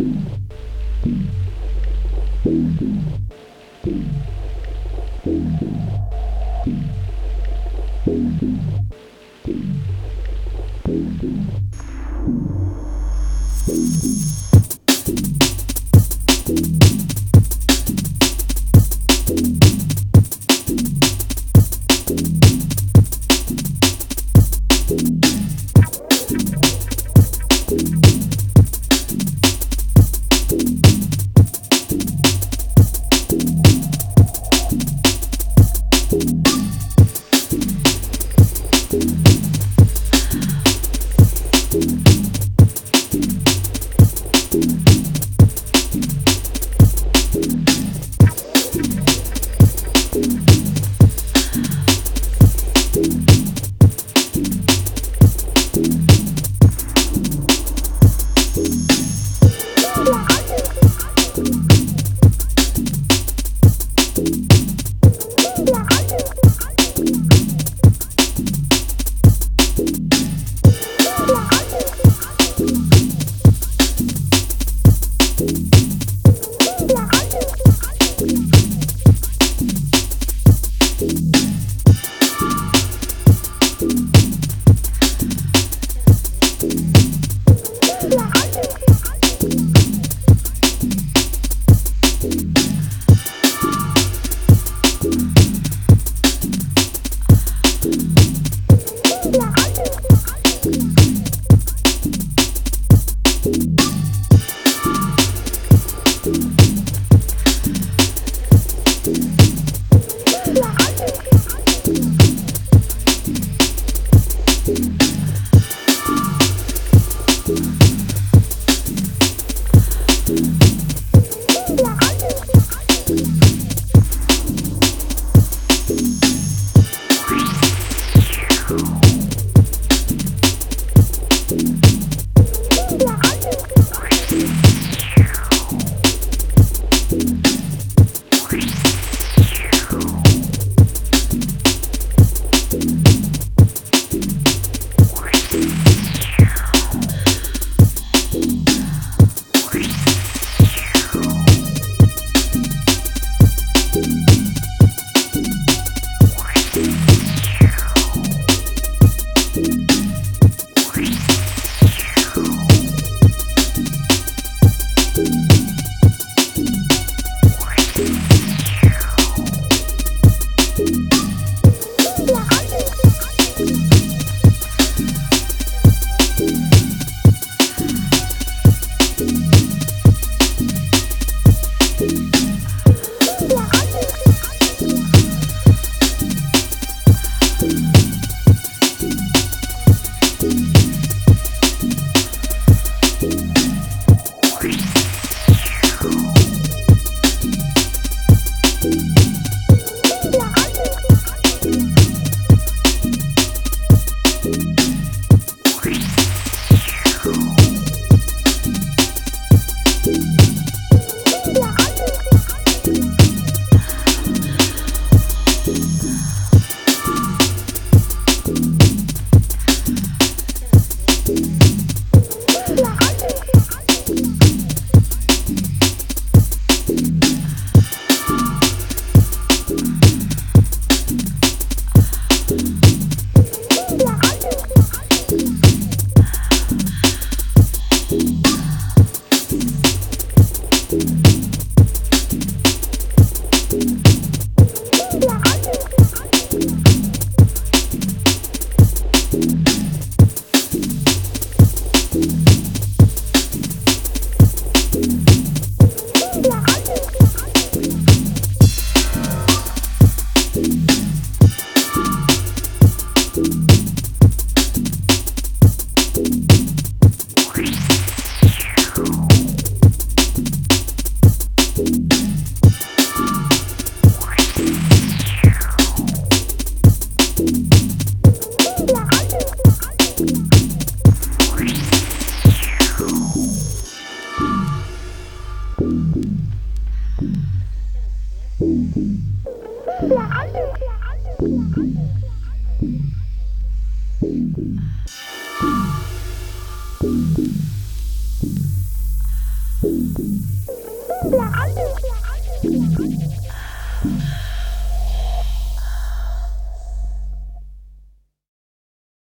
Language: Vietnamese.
Thank you. Boom.